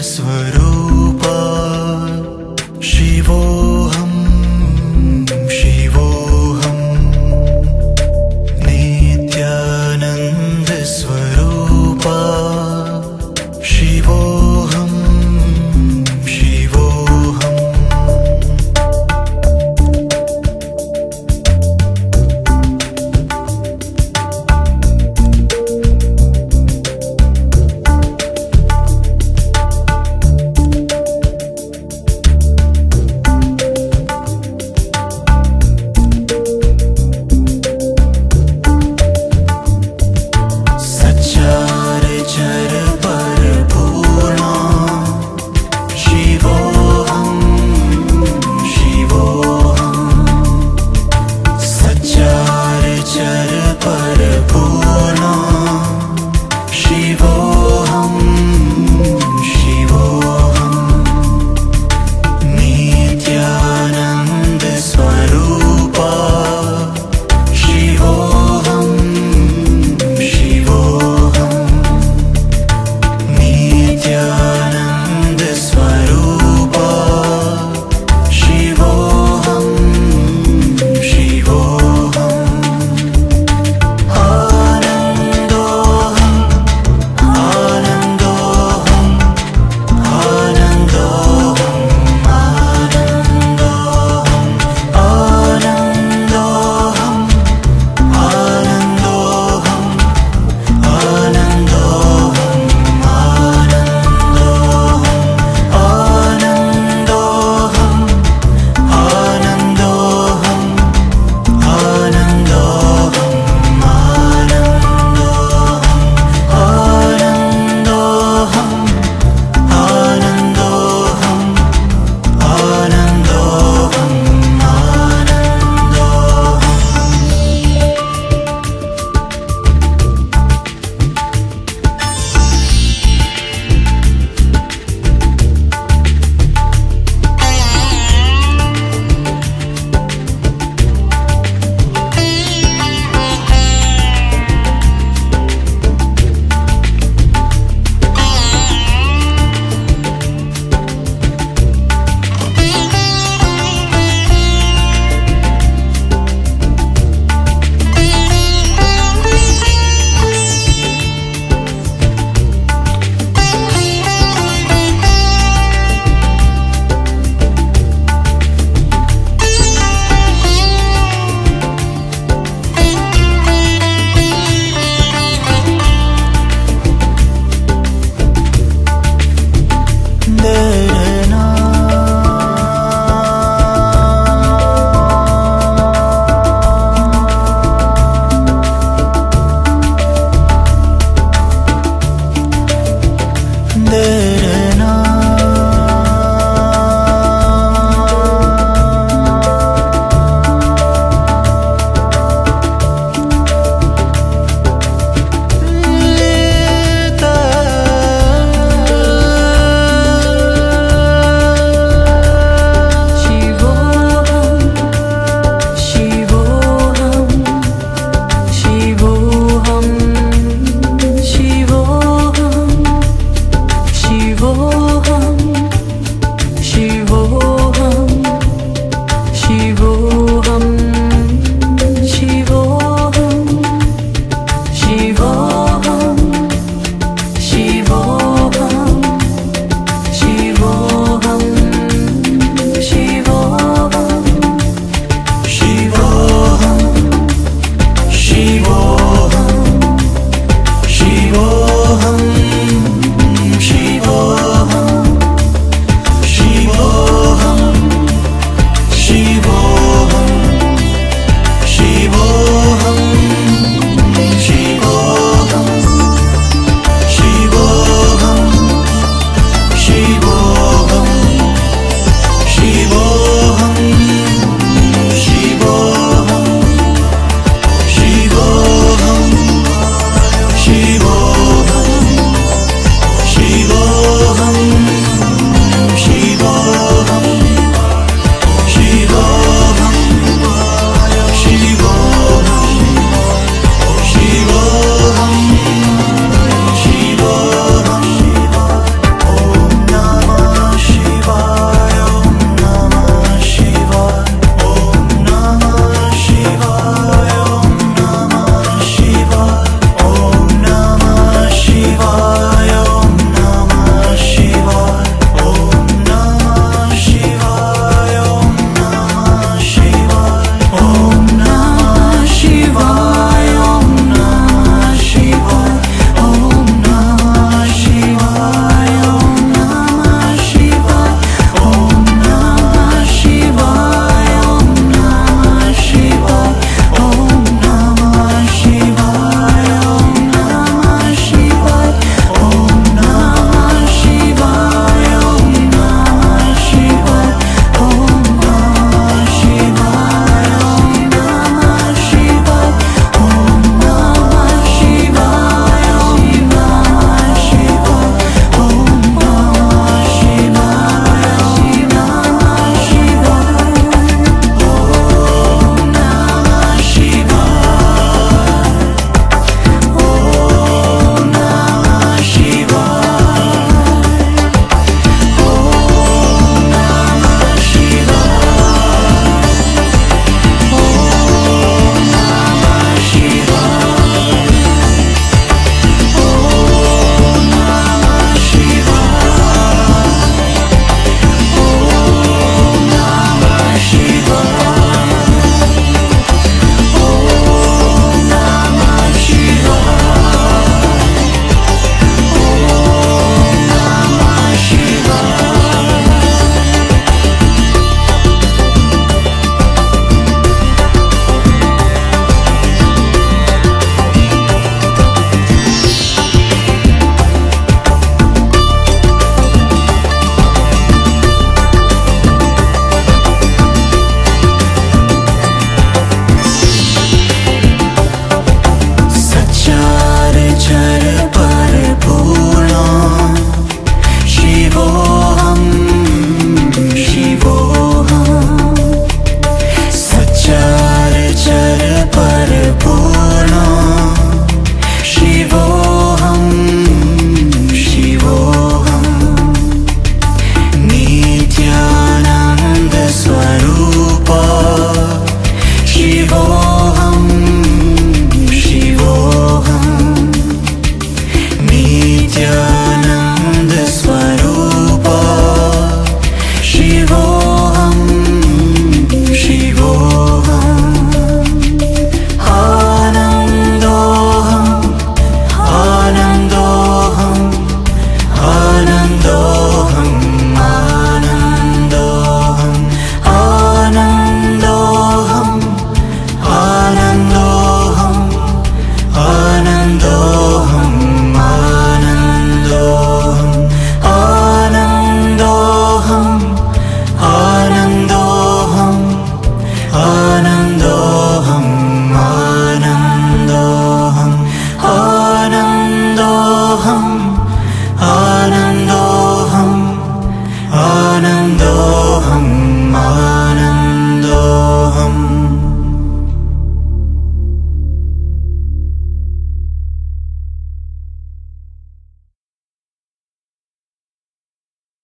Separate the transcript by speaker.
Speaker 1: नित्यानन्दस्वरूपा शिवो 一步 어느